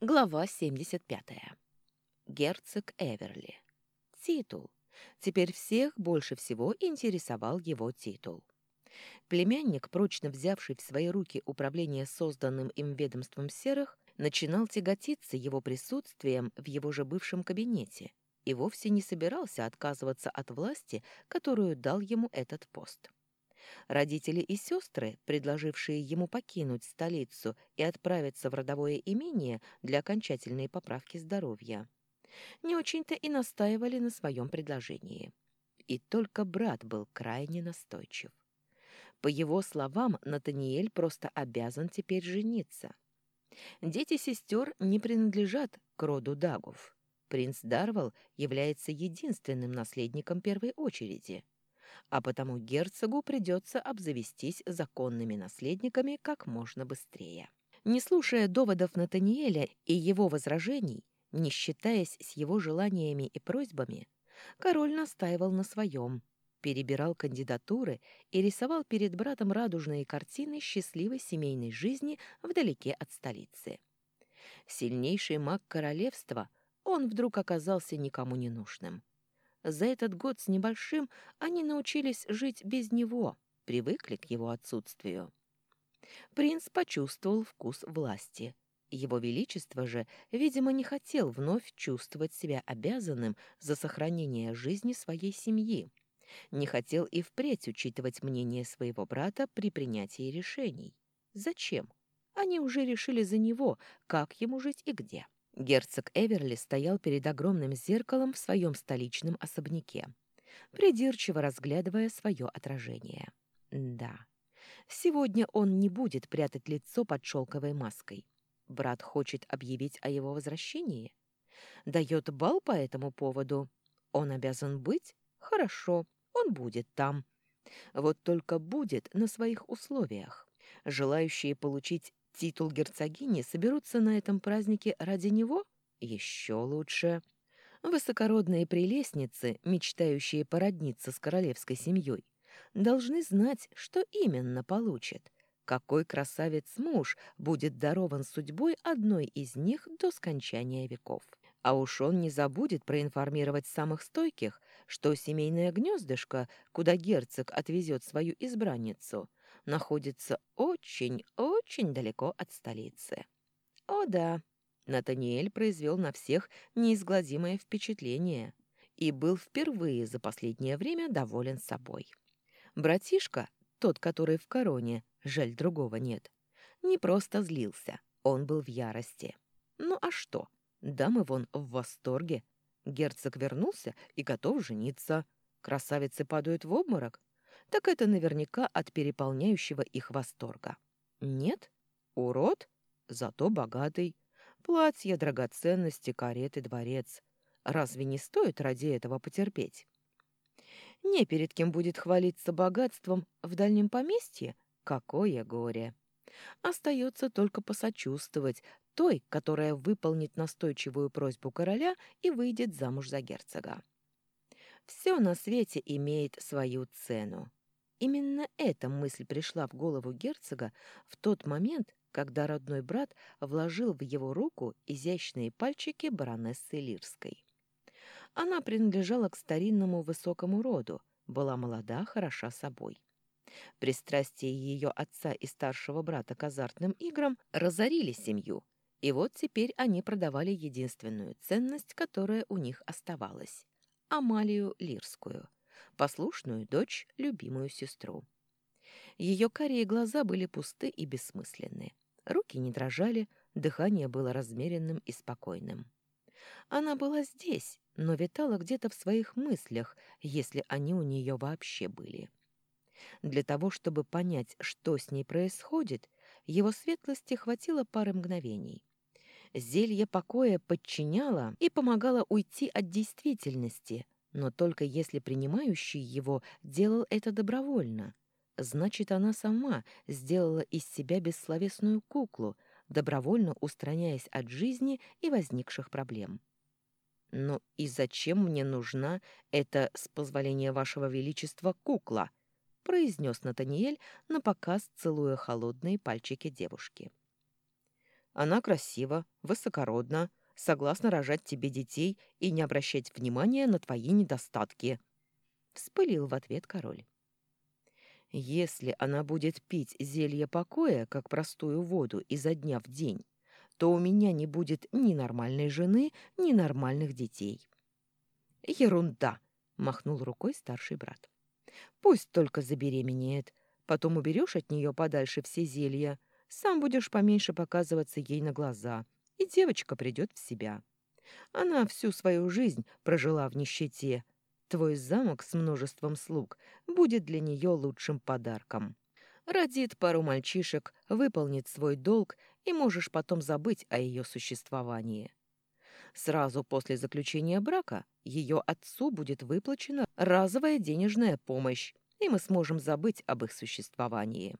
Глава 75. Герцог Эверли. Титул. Теперь всех больше всего интересовал его титул. Племянник, прочно взявший в свои руки управление созданным им ведомством серых, начинал тяготиться его присутствием в его же бывшем кабинете и вовсе не собирался отказываться от власти, которую дал ему этот пост. Родители и сестры, предложившие ему покинуть столицу и отправиться в родовое имение для окончательной поправки здоровья, не очень-то и настаивали на своем предложении. И только брат был крайне настойчив. По его словам, Натаниэль просто обязан теперь жениться. Дети сестер не принадлежат к роду Дагов. Принц Дарвал является единственным наследником первой очереди — а потому герцогу придется обзавестись законными наследниками как можно быстрее. Не слушая доводов Натаниэля и его возражений, не считаясь с его желаниями и просьбами, король настаивал на своем, перебирал кандидатуры и рисовал перед братом радужные картины счастливой семейной жизни вдалеке от столицы. Сильнейший маг королевства, он вдруг оказался никому не нужным. За этот год с небольшим они научились жить без него, привыкли к его отсутствию. Принц почувствовал вкус власти. Его Величество же, видимо, не хотел вновь чувствовать себя обязанным за сохранение жизни своей семьи. Не хотел и впредь учитывать мнение своего брата при принятии решений. Зачем? Они уже решили за него, как ему жить и где. Герцог Эверли стоял перед огромным зеркалом в своем столичном особняке, придирчиво разглядывая свое отражение. Да, сегодня он не будет прятать лицо под шелковой маской. Брат хочет объявить о его возвращении? Дает бал по этому поводу? Он обязан быть? Хорошо, он будет там. Вот только будет на своих условиях. Желающие получить титул герцогини соберутся на этом празднике ради него? Еще лучше. Высокородные прелестницы, мечтающие породниться с королевской семьей, должны знать, что именно получат. Какой красавец-муж будет дарован судьбой одной из них до скончания веков. А уж он не забудет проинформировать самых стойких, что семейное гнездышко, куда герцог отвезет свою избранницу, находится очень-очень далеко от столицы. О да, Натаниэль произвел на всех неизгладимое впечатление и был впервые за последнее время доволен собой. Братишка, тот, который в короне, жаль, другого нет, не просто злился, он был в ярости. Ну а что? Дамы вон в восторге. Герцог вернулся и готов жениться. Красавицы падают в обморок, так это наверняка от переполняющего их восторга. Нет? Урод? Зато богатый. Платье, драгоценности, кареты, дворец. Разве не стоит ради этого потерпеть? Не перед кем будет хвалиться богатством в дальнем поместье? Какое горе! Остается только посочувствовать той, которая выполнит настойчивую просьбу короля и выйдет замуж за герцога. Все на свете имеет свою цену. Именно эта мысль пришла в голову герцога в тот момент, когда родной брат вложил в его руку изящные пальчики баронессы Лирской. Она принадлежала к старинному высокому роду, была молода, хороша собой. Пристрастие ее отца и старшего брата к азартным играм разорили семью, и вот теперь они продавали единственную ценность, которая у них оставалась — Амалию Лирскую — послушную дочь, любимую сестру. Ее карие глаза были пусты и бессмысленны. Руки не дрожали, дыхание было размеренным и спокойным. Она была здесь, но витала где-то в своих мыслях, если они у нее вообще были. Для того, чтобы понять, что с ней происходит, его светлости хватило пары мгновений. Зелье покоя подчиняло и помогало уйти от действительности, но только если принимающий его делал это добровольно. Значит, она сама сделала из себя бессловесную куклу, добровольно устраняясь от жизни и возникших проблем. «Ну и зачем мне нужна эта, с позволения вашего величества, кукла?» произнес Натаниэль, напоказ целуя холодные пальчики девушки. Она красива, высокородна, согласна рожать тебе детей и не обращать внимания на твои недостатки. Вспылил в ответ король. Если она будет пить зелье покоя, как простую воду, изо дня в день, то у меня не будет ни нормальной жены, ни нормальных детей. Ерунда, махнул рукой старший брат. Пусть только забеременеет, потом уберешь от нее подальше все зелья, сам будешь поменьше показываться ей на глаза, и девочка придет в себя. Она всю свою жизнь прожила в нищете. Твой замок с множеством слуг будет для нее лучшим подарком. Родит пару мальчишек, выполнит свой долг, и можешь потом забыть о ее существовании. Сразу после заключения брака ее отцу будет выплачена разовая денежная помощь, и мы сможем забыть об их существовании.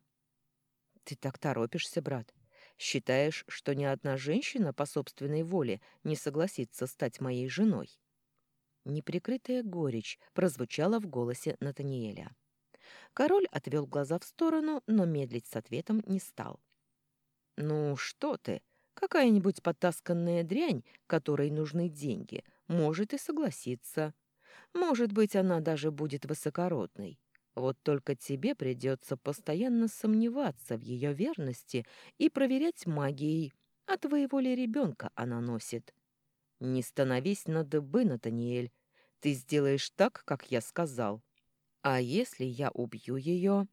Ты так торопишься, брат. Считаешь, что ни одна женщина по собственной воле не согласится стать моей женой? Неприкрытая горечь прозвучала в голосе Натаниэля. Король отвел глаза в сторону, но медлить с ответом не стал. «Ну что ты? Какая-нибудь потасканная дрянь, которой нужны деньги, может и согласиться. Может быть, она даже будет высокородной. Вот только тебе придется постоянно сомневаться в ее верности и проверять магией, а твоего ли ребенка она носит. Не становись на дыбы, Натаниэль. Ты сделаешь так, как я сказал. А если я убью ее?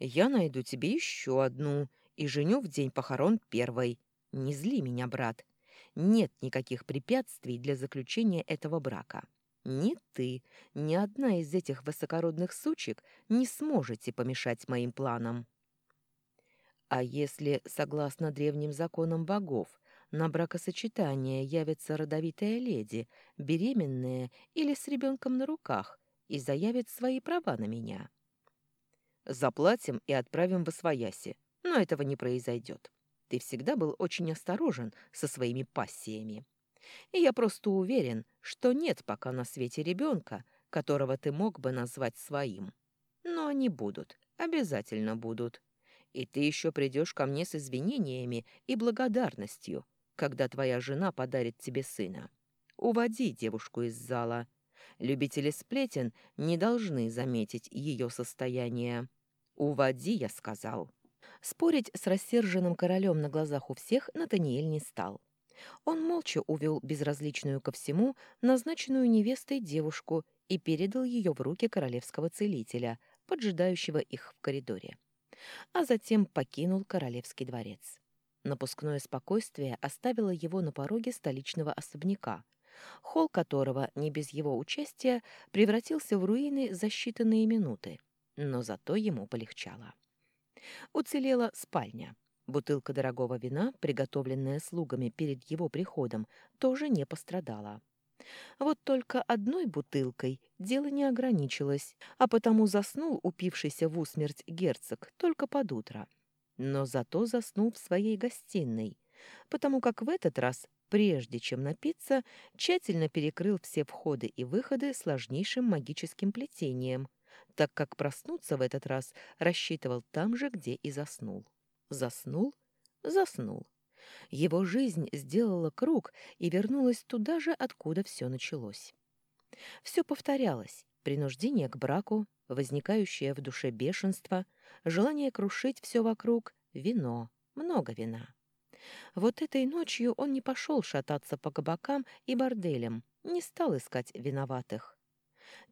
Я найду тебе еще одну и женю в день похорон первой. Не зли меня, брат. Нет никаких препятствий для заключения этого брака. Ни ты, ни одна из этих высокородных сучек не сможете помешать моим планам. А если, согласно древним законам богов, на бракосочетание явится родовитая леди, беременная или с ребенком на руках, и заявит свои права на меня? Заплатим и отправим в Освояси, но этого не произойдет. Ты всегда был очень осторожен со своими пассиями. И я просто уверен, что нет пока на свете ребенка, которого ты мог бы назвать своим. Но они будут, обязательно будут. И ты еще придешь ко мне с извинениями и благодарностью, когда твоя жена подарит тебе сына. Уводи девушку из зала. Любители сплетен не должны заметить ее состояние. «Уводи», — я сказал. Спорить с рассерженным королем на глазах у всех Натаниэль не стал. Он молча увел безразличную ко всему назначенную невестой девушку и передал ее в руки королевского целителя, поджидающего их в коридоре. А затем покинул королевский дворец. Напускное спокойствие оставило его на пороге столичного особняка, холл которого, не без его участия, превратился в руины за считанные минуты, но зато ему полегчало. Уцелела спальня. Бутылка дорогого вина, приготовленная слугами перед его приходом, тоже не пострадала. Вот только одной бутылкой дело не ограничилось, а потому заснул упившийся в усмерть герцог только под утро. Но зато заснул в своей гостиной, потому как в этот раз, прежде чем напиться, тщательно перекрыл все входы и выходы сложнейшим магическим плетением, так как проснуться в этот раз рассчитывал там же, где и заснул. Заснул? Заснул. Его жизнь сделала круг и вернулась туда же, откуда все началось. Все повторялось. Принуждение к браку, возникающее в душе бешенство, желание крушить все вокруг, вино, много вина. Вот этой ночью он не пошел шататься по кабакам и борделям, не стал искать виноватых.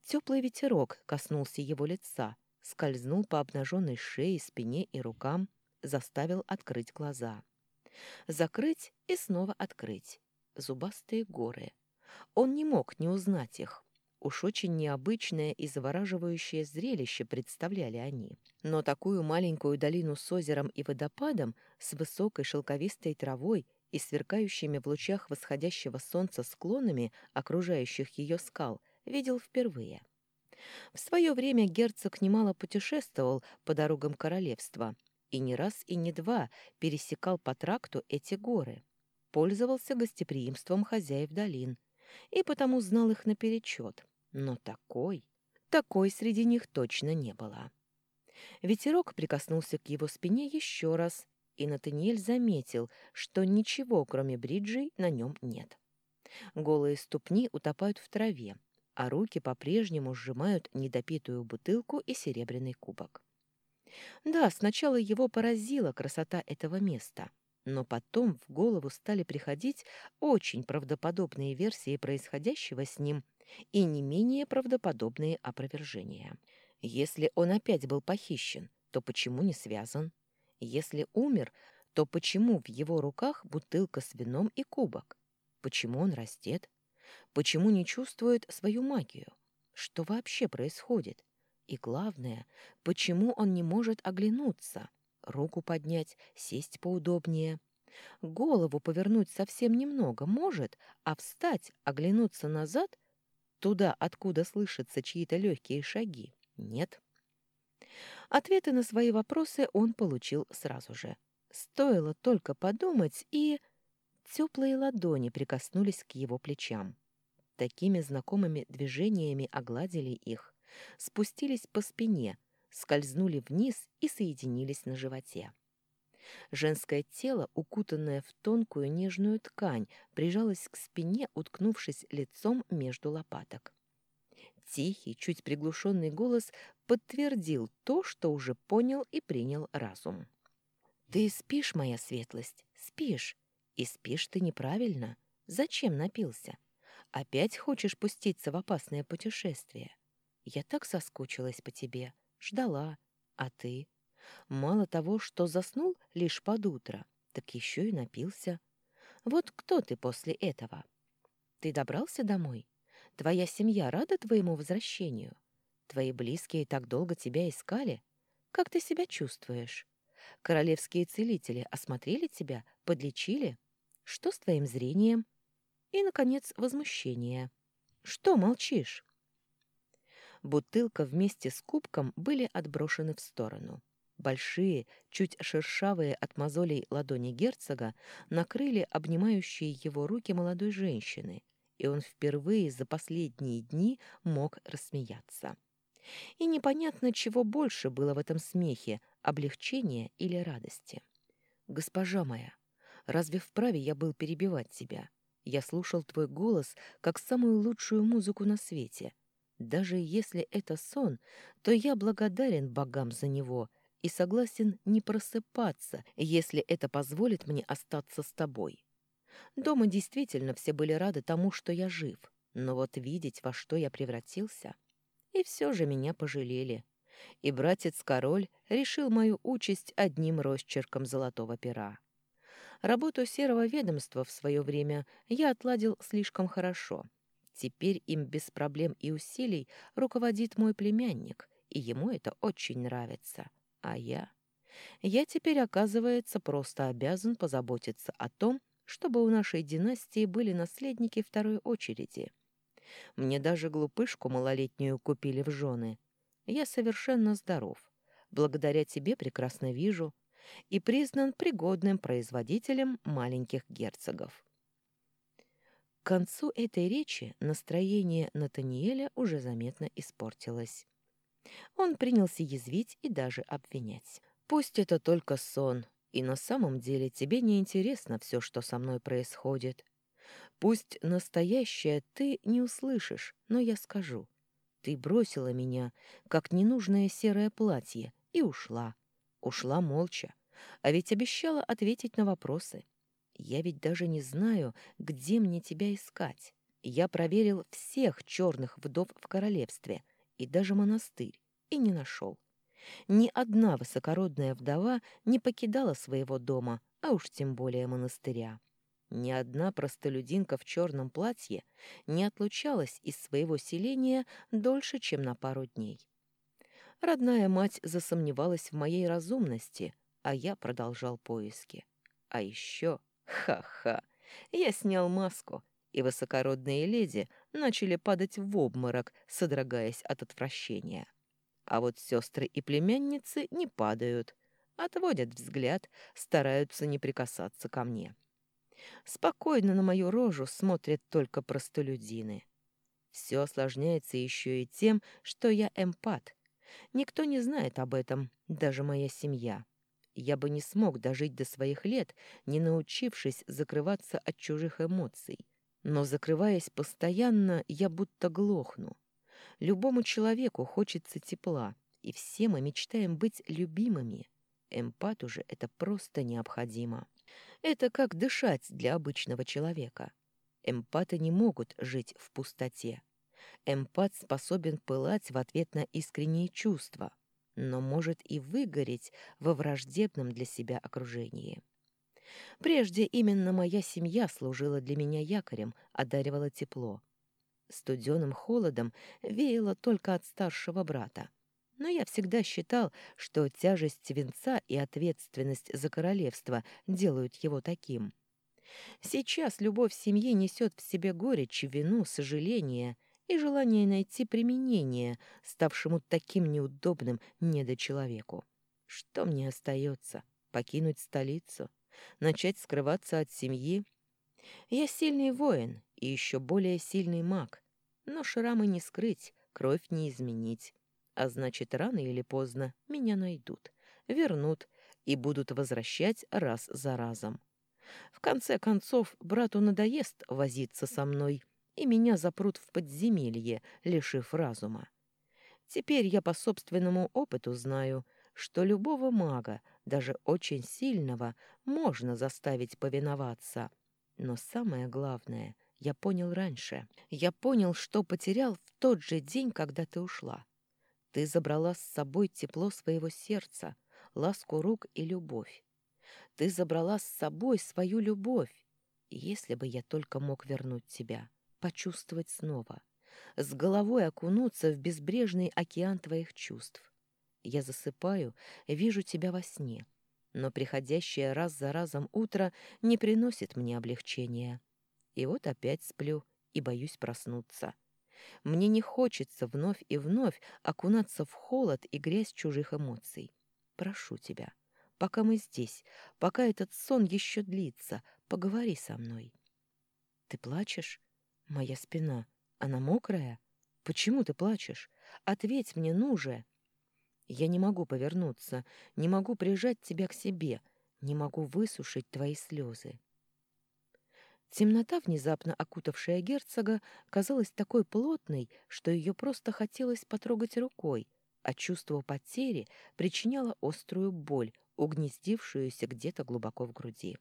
Теплый ветерок коснулся его лица, скользнул по обнаженной шее, спине и рукам, заставил открыть глаза. Закрыть и снова открыть. Зубастые горы. Он не мог не узнать их. Уж очень необычное и завораживающее зрелище представляли они. Но такую маленькую долину с озером и водопадом, с высокой шелковистой травой и сверкающими в лучах восходящего солнца склонами окружающих ее скал, видел впервые. В свое время герцог немало путешествовал по дорогам королевства – и не раз и не два пересекал по тракту эти горы, пользовался гостеприимством хозяев долин и потому знал их наперечет. Но такой, такой среди них точно не было. Ветерок прикоснулся к его спине еще раз, и Натаниэль заметил, что ничего, кроме бриджей, на нем нет. Голые ступни утопают в траве, а руки по-прежнему сжимают недопитую бутылку и серебряный кубок. Да, сначала его поразила красота этого места, но потом в голову стали приходить очень правдоподобные версии происходящего с ним и не менее правдоподобные опровержения. Если он опять был похищен, то почему не связан? Если умер, то почему в его руках бутылка с вином и кубок? Почему он растет? Почему не чувствует свою магию? Что вообще происходит? И главное, почему он не может оглянуться, руку поднять, сесть поудобнее? Голову повернуть совсем немного может, а встать, оглянуться назад, туда, откуда слышатся чьи-то легкие шаги, нет. Ответы на свои вопросы он получил сразу же. Стоило только подумать, и... Теплые ладони прикоснулись к его плечам. Такими знакомыми движениями огладили их, спустились по спине, скользнули вниз и соединились на животе. Женское тело, укутанное в тонкую нежную ткань, прижалось к спине, уткнувшись лицом между лопаток. Тихий, чуть приглушенный голос подтвердил то, что уже понял и принял разум. «Ты спишь, моя светлость, спишь. И спишь ты неправильно. Зачем напился? Опять хочешь пуститься в опасное путешествие? Я так соскучилась по тебе, ждала. А ты? Мало того, что заснул лишь под утро, так еще и напился. Вот кто ты после этого? Ты добрался домой? Твоя семья рада твоему возвращению? Твои близкие так долго тебя искали? Как ты себя чувствуешь? Королевские целители осмотрели тебя, подлечили? Что с твоим зрением? И, наконец, возмущение. Что молчишь? Бутылка вместе с кубком были отброшены в сторону. Большие, чуть шершавые от мозолей ладони герцога накрыли обнимающие его руки молодой женщины, и он впервые за последние дни мог рассмеяться. И непонятно, чего больше было в этом смехе — облегчения или радости. «Госпожа моя, разве вправе я был перебивать тебя? Я слушал твой голос как самую лучшую музыку на свете. Даже если это сон, то я благодарен богам за него — и согласен не просыпаться, если это позволит мне остаться с тобой. Дома действительно все были рады тому, что я жив, но вот видеть, во что я превратился... И все же меня пожалели. И братец-король решил мою участь одним росчерком золотого пера. Работу серого ведомства в свое время я отладил слишком хорошо. Теперь им без проблем и усилий руководит мой племянник, и ему это очень нравится. А я? Я теперь, оказывается, просто обязан позаботиться о том, чтобы у нашей династии были наследники второй очереди. Мне даже глупышку малолетнюю купили в жены. Я совершенно здоров. Благодаря тебе прекрасно вижу и признан пригодным производителем маленьких герцогов. К концу этой речи настроение Натаниэля уже заметно испортилось. Он принялся язвить и даже обвинять. «Пусть это только сон, и на самом деле тебе не интересно все, что со мной происходит. Пусть настоящее ты не услышишь, но я скажу. Ты бросила меня, как ненужное серое платье, и ушла. Ушла молча. А ведь обещала ответить на вопросы. Я ведь даже не знаю, где мне тебя искать. Я проверил всех черных вдов в королевстве, и даже монастырь, и не нашел. Ни одна высокородная вдова не покидала своего дома, а уж тем более монастыря. Ни одна простолюдинка в черном платье не отлучалась из своего селения дольше, чем на пару дней. Родная мать засомневалась в моей разумности, а я продолжал поиски. А еще, ха-ха, я снял маску и высокородные леди начали падать в обморок, содрогаясь от отвращения. А вот сестры и племянницы не падают, отводят взгляд, стараются не прикасаться ко мне. Спокойно на мою рожу смотрят только простолюдины. Все осложняется еще и тем, что я эмпат. Никто не знает об этом, даже моя семья. Я бы не смог дожить до своих лет, не научившись закрываться от чужих эмоций. Но, закрываясь постоянно, я будто глохну. Любому человеку хочется тепла, и все мы мечтаем быть любимыми. Эмпату же это просто необходимо. Это как дышать для обычного человека. Эмпаты не могут жить в пустоте. Эмпат способен пылать в ответ на искренние чувства, но может и выгореть во враждебном для себя окружении. Прежде именно моя семья служила для меня якорем, одаривала тепло. Студеным холодом веяло только от старшего брата. Но я всегда считал, что тяжесть венца и ответственность за королевство делают его таким. Сейчас любовь семьи несет в себе горечь, вину, сожаление и желание найти применение, ставшему таким неудобным недочеловеку. Что мне остается? Покинуть столицу? Начать скрываться от семьи? Я сильный воин и еще более сильный маг, но шрамы не скрыть, кровь не изменить. А значит, рано или поздно меня найдут, вернут и будут возвращать раз за разом. В конце концов, брату надоест возиться со мной, и меня запрут в подземелье, лишив разума. Теперь я по собственному опыту знаю, что любого мага, даже очень сильного, можно заставить повиноваться. Но самое главное, я понял раньше. Я понял, что потерял в тот же день, когда ты ушла. Ты забрала с собой тепло своего сердца, ласку рук и любовь. Ты забрала с собой свою любовь. Если бы я только мог вернуть тебя, почувствовать снова, с головой окунуться в безбрежный океан твоих чувств. Я засыпаю, вижу тебя во сне, но приходящее раз за разом утро не приносит мне облегчения. И вот опять сплю и боюсь проснуться. Мне не хочется вновь и вновь окунаться в холод и грязь чужих эмоций. Прошу тебя, пока мы здесь, пока этот сон еще длится, поговори со мной. Ты плачешь? Моя спина, она мокрая? Почему ты плачешь? Ответь мне, ну же!» Я не могу повернуться, не могу прижать тебя к себе, не могу высушить твои слезы. Темнота, внезапно окутавшая герцога, казалась такой плотной, что ее просто хотелось потрогать рукой, а чувство потери причиняло острую боль, угнездившуюся где-то глубоко в груди.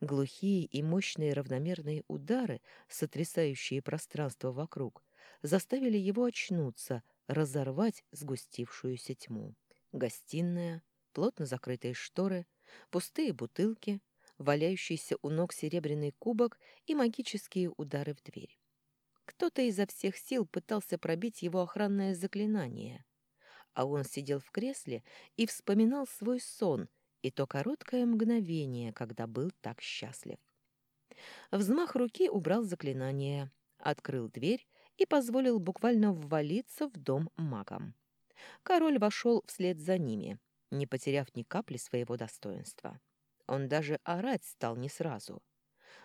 Глухие и мощные равномерные удары, сотрясающие пространство вокруг, заставили его очнуться, разорвать сгустившуюся тьму. Гостиная, плотно закрытые шторы, пустые бутылки, валяющийся у ног серебряный кубок и магические удары в дверь. Кто-то изо всех сил пытался пробить его охранное заклинание, а он сидел в кресле и вспоминал свой сон и то короткое мгновение, когда был так счастлив. Взмах руки убрал заклинание, открыл дверь и позволил буквально ввалиться в дом магам. Король вошел вслед за ними, не потеряв ни капли своего достоинства. Он даже орать стал не сразу.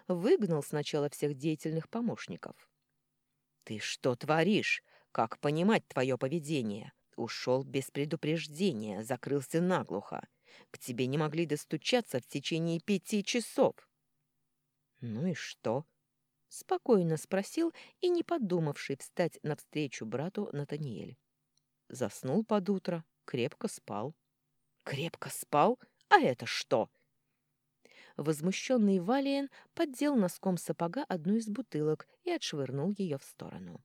Выгнал сначала всех деятельных помощников. «Ты что творишь? Как понимать твое поведение? Ушел без предупреждения, закрылся наглухо. К тебе не могли достучаться в течение пяти часов». «Ну и что?» — спокойно спросил и не подумавший встать навстречу брату Натаниэль. Заснул под утро, крепко спал. «Крепко спал? А это что?» Возмущенный Валиен поддел носком сапога одну из бутылок и отшвырнул ее в сторону.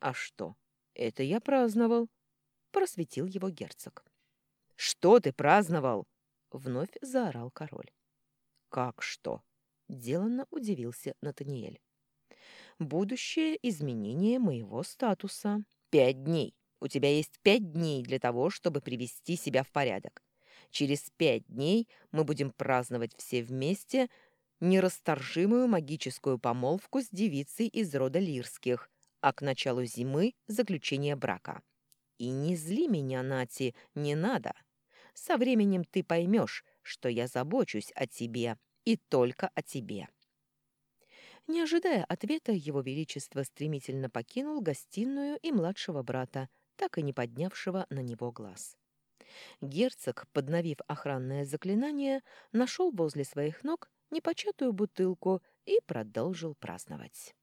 «А что? Это я праздновал!» — просветил его герцог. «Что ты праздновал?» — вновь заорал король. «Как что?» Деланно удивился Натаниэль. «Будущее изменение моего статуса. Пять дней. У тебя есть пять дней для того, чтобы привести себя в порядок. Через пять дней мы будем праздновать все вместе нерасторжимую магическую помолвку с девицей из рода Лирских, а к началу зимы — заключение брака. И не зли меня, Нати, не надо. Со временем ты поймешь, что я забочусь о тебе и только о тебе». Не ожидая ответа, его величество стремительно покинул гостиную и младшего брата, так и не поднявшего на него глаз. Герцог, подновив охранное заклинание, нашел возле своих ног непочатую бутылку и продолжил праздновать.